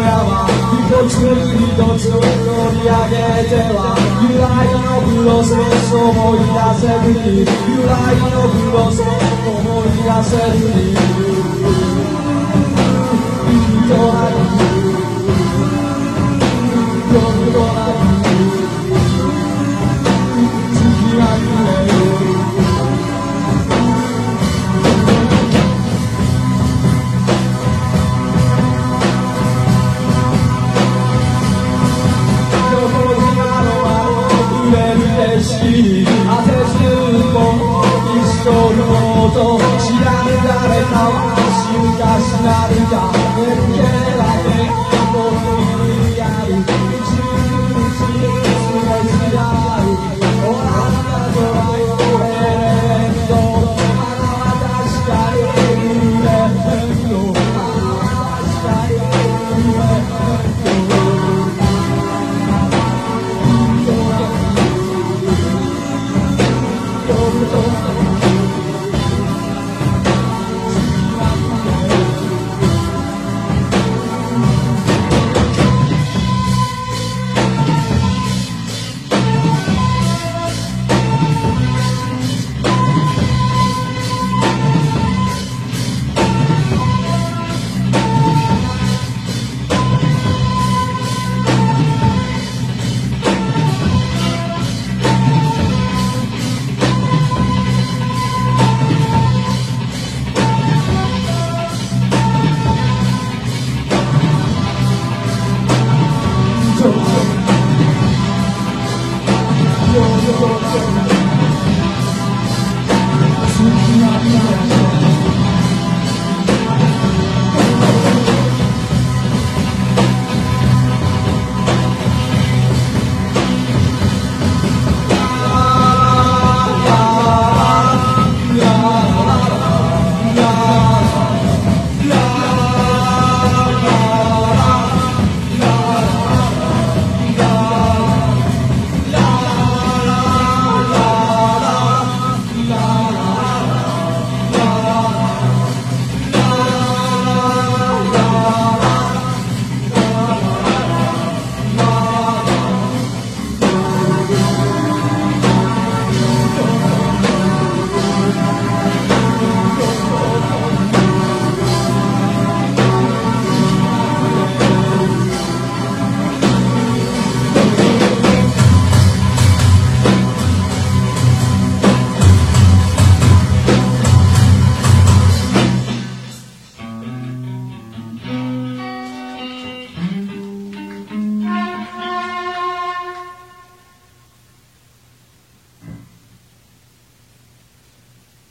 biała Widocznymi widoczną ja nie You lie no było słowo moi na zewnątrz You lie no było słowo